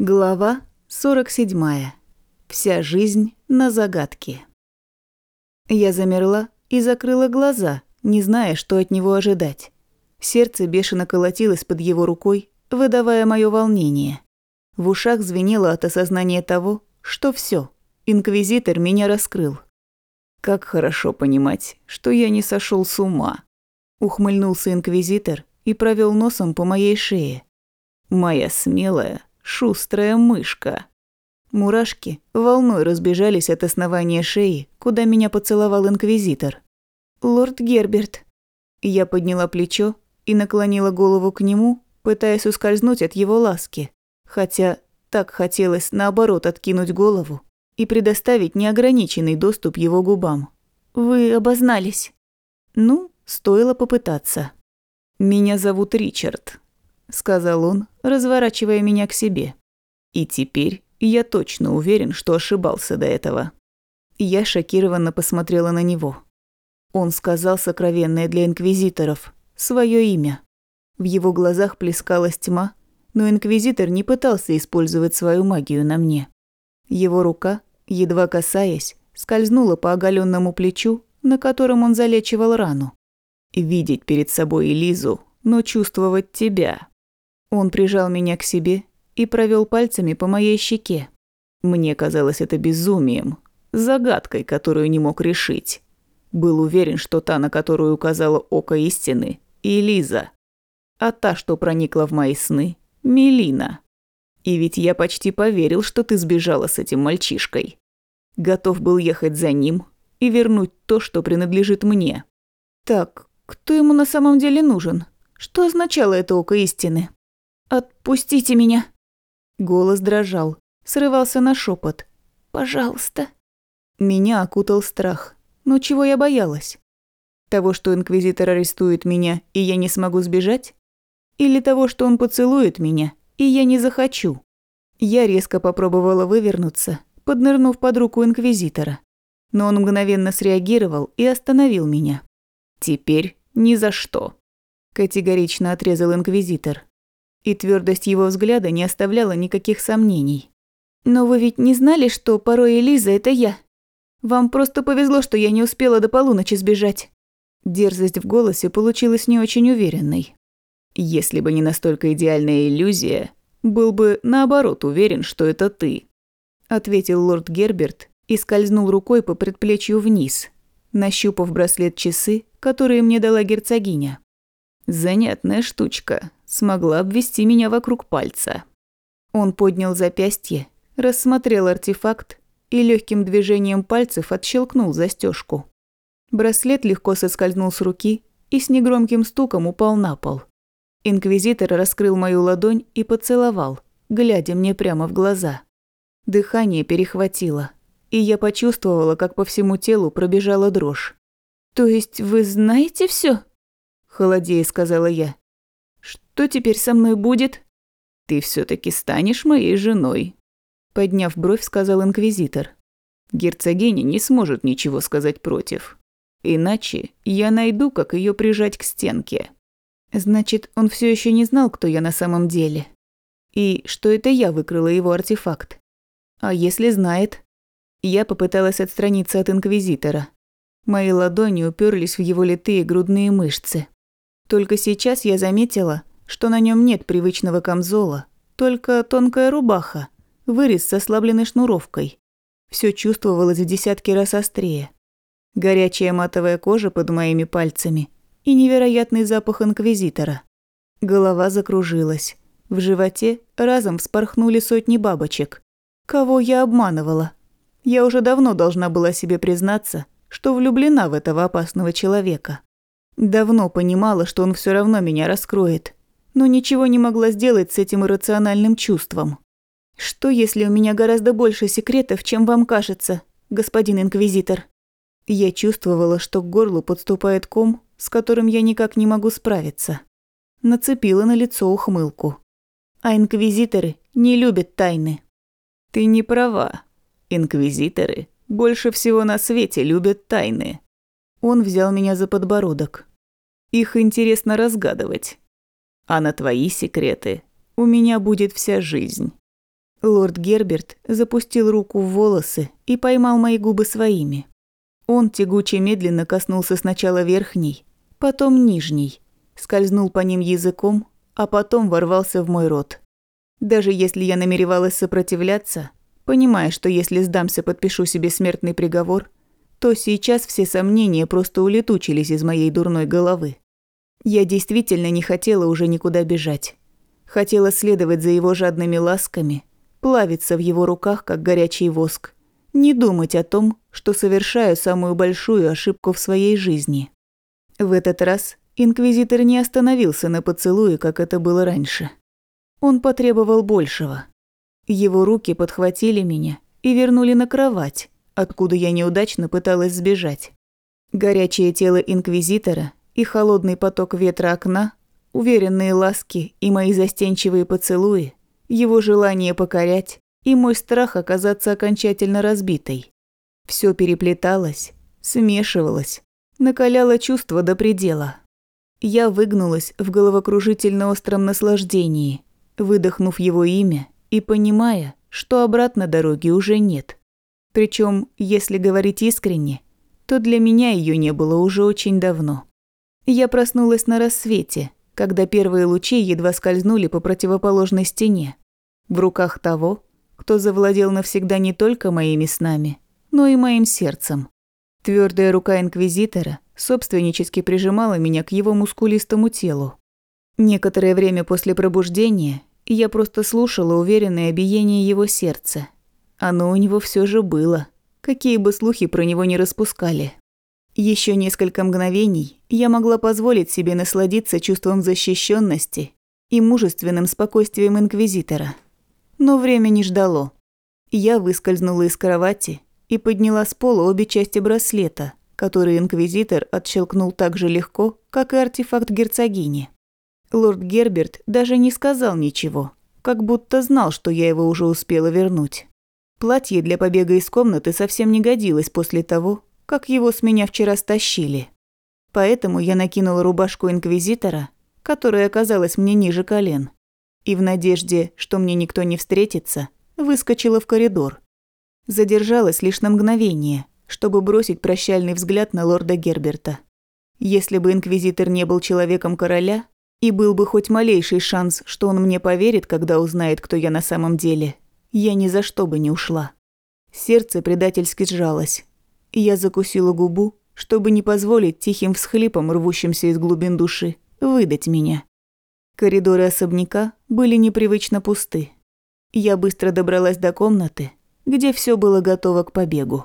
Глава 47. Вся жизнь на загадке. Я замерла и закрыла глаза, не зная, что от него ожидать. Сердце бешено колотилось под его рукой, выдавая мое волнение. В ушах звенело от осознания того, что все, инквизитор меня раскрыл. Как хорошо понимать, что я не сошел с ума. Ухмыльнулся инквизитор и провел носом по моей шее. Моя смелая, шустрая мышка. Мурашки волной разбежались от основания шеи, куда меня поцеловал инквизитор. «Лорд Герберт». Я подняла плечо и наклонила голову к нему, пытаясь ускользнуть от его ласки, хотя так хотелось наоборот откинуть голову и предоставить неограниченный доступ его губам. «Вы обознались». «Ну, стоило попытаться». «Меня зовут Ричард», – сказал он, разворачивая меня к себе. И теперь я точно уверен, что ошибался до этого. Я шокированно посмотрела на него. Он сказал сокровенное для инквизиторов, свое имя. В его глазах плескалась тьма, но инквизитор не пытался использовать свою магию на мне. Его рука, едва касаясь, скользнула по оголенному плечу, на котором он залечивал рану. Видеть перед собой Элизу, но чувствовать тебя. Он прижал меня к себе и провел пальцами по моей щеке. Мне казалось это безумием, загадкой, которую не мог решить. Был уверен, что та, на которую указала око истины, Элиза. А та, что проникла в мои сны, Мелина. И ведь я почти поверил, что ты сбежала с этим мальчишкой. Готов был ехать за ним и вернуть то, что принадлежит мне. Так, кто ему на самом деле нужен? Что означало это око истины? «Отпустите меня!» Голос дрожал, срывался на шепот. «Пожалуйста!» Меня окутал страх. Но чего я боялась? Того, что инквизитор арестует меня, и я не смогу сбежать? Или того, что он поцелует меня, и я не захочу? Я резко попробовала вывернуться, поднырнув под руку инквизитора. Но он мгновенно среагировал и остановил меня. «Теперь ни за что», – категорично отрезал инквизитор и твердость его взгляда не оставляла никаких сомнений. «Но вы ведь не знали, что порой Элиза – это я? Вам просто повезло, что я не успела до полуночи сбежать». Дерзость в голосе получилась не очень уверенной. «Если бы не настолько идеальная иллюзия, был бы наоборот уверен, что это ты», – ответил лорд Герберт и скользнул рукой по предплечью вниз, нащупав браслет часы, которые мне дала герцогиня. «Занятная штучка, смогла обвести меня вокруг пальца. Он поднял запястье, рассмотрел артефакт и легким движением пальцев отщелкнул застежку. Браслет легко соскользнул с руки и с негромким стуком упал на пол. Инквизитор раскрыл мою ладонь и поцеловал, глядя мне прямо в глаза. Дыхание перехватило, и я почувствовала, как по всему телу пробежала дрожь. «То есть вы знаете все? Холодея сказала я. Что теперь со мной будет? Ты все таки станешь моей женой. Подняв бровь, сказал инквизитор. Герцогиня не сможет ничего сказать против. Иначе я найду, как ее прижать к стенке. Значит, он все еще не знал, кто я на самом деле. И что это я выкрала его артефакт. А если знает? Я попыталась отстраниться от инквизитора. Мои ладони уперлись в его литые грудные мышцы. Только сейчас я заметила, что на нем нет привычного камзола, только тонкая рубаха, вырез с ослабленной шнуровкой. Все чувствовалось в десятки раз острее. Горячая матовая кожа под моими пальцами и невероятный запах инквизитора. Голова закружилась. В животе разом вспорхнули сотни бабочек. Кого я обманывала? Я уже давно должна была себе признаться, что влюблена в этого опасного человека. Давно понимала, что он все равно меня раскроет, но ничего не могла сделать с этим иррациональным чувством. Что, если у меня гораздо больше секретов, чем вам кажется, господин инквизитор? Я чувствовала, что к горлу подступает ком, с которым я никак не могу справиться. Нацепила на лицо ухмылку. А инквизиторы не любят тайны. Ты не права. Инквизиторы больше всего на свете любят тайны. Он взял меня за подбородок. Их интересно разгадывать. А на твои секреты у меня будет вся жизнь. Лорд Герберт запустил руку в волосы и поймал мои губы своими. Он тягуче медленно коснулся сначала верхней, потом нижней, скользнул по ним языком, а потом ворвался в мой рот. Даже если я намеревалась сопротивляться, понимая, что если сдамся, подпишу себе смертный приговор, то сейчас все сомнения просто улетучились из моей дурной головы. Я действительно не хотела уже никуда бежать. Хотела следовать за его жадными ласками, плавиться в его руках, как горячий воск, не думать о том, что совершаю самую большую ошибку в своей жизни. В этот раз инквизитор не остановился на поцелуе, как это было раньше. Он потребовал большего. Его руки подхватили меня и вернули на кровать, откуда я неудачно пыталась сбежать. Горячее тело инквизитора и холодный поток ветра окна, уверенные ласки и мои застенчивые поцелуи, его желание покорять и мой страх оказаться окончательно разбитой. Все переплеталось, смешивалось, накаляло чувство до предела. Я выгнулась в головокружительно остром наслаждении, выдохнув его имя и понимая, что обратно дороги уже нет. Причем, если говорить искренне, то для меня ее не было уже очень давно. Я проснулась на рассвете, когда первые лучи едва скользнули по противоположной стене, в руках того, кто завладел навсегда не только моими снами, но и моим сердцем. Твердая рука инквизитора собственнически прижимала меня к его мускулистому телу. Некоторое время после пробуждения я просто слушала уверенное биение его сердца. Оно у него все же было, какие бы слухи про него не распускали. Еще несколько мгновений я могла позволить себе насладиться чувством защищенности и мужественным спокойствием инквизитора. Но время не ждало. Я выскользнула из кровати и подняла с пола обе части браслета, который инквизитор отщелкнул так же легко, как и артефакт герцогини. Лорд Герберт даже не сказал ничего, как будто знал, что я его уже успела вернуть. Платье для побега из комнаты совсем не годилось после того, как его с меня вчера стащили. Поэтому я накинула рубашку инквизитора, которая оказалась мне ниже колен, и в надежде, что мне никто не встретится, выскочила в коридор. Задержалась лишь на мгновение, чтобы бросить прощальный взгляд на лорда Герберта. Если бы инквизитор не был человеком короля, и был бы хоть малейший шанс, что он мне поверит, когда узнает, кто я на самом деле, я ни за что бы не ушла. Сердце предательски сжалось, я закусила губу, чтобы не позволить тихим всхлипам, рвущимся из глубин души, выдать меня. Коридоры особняка были непривычно пусты. Я быстро добралась до комнаты, где все было готово к побегу.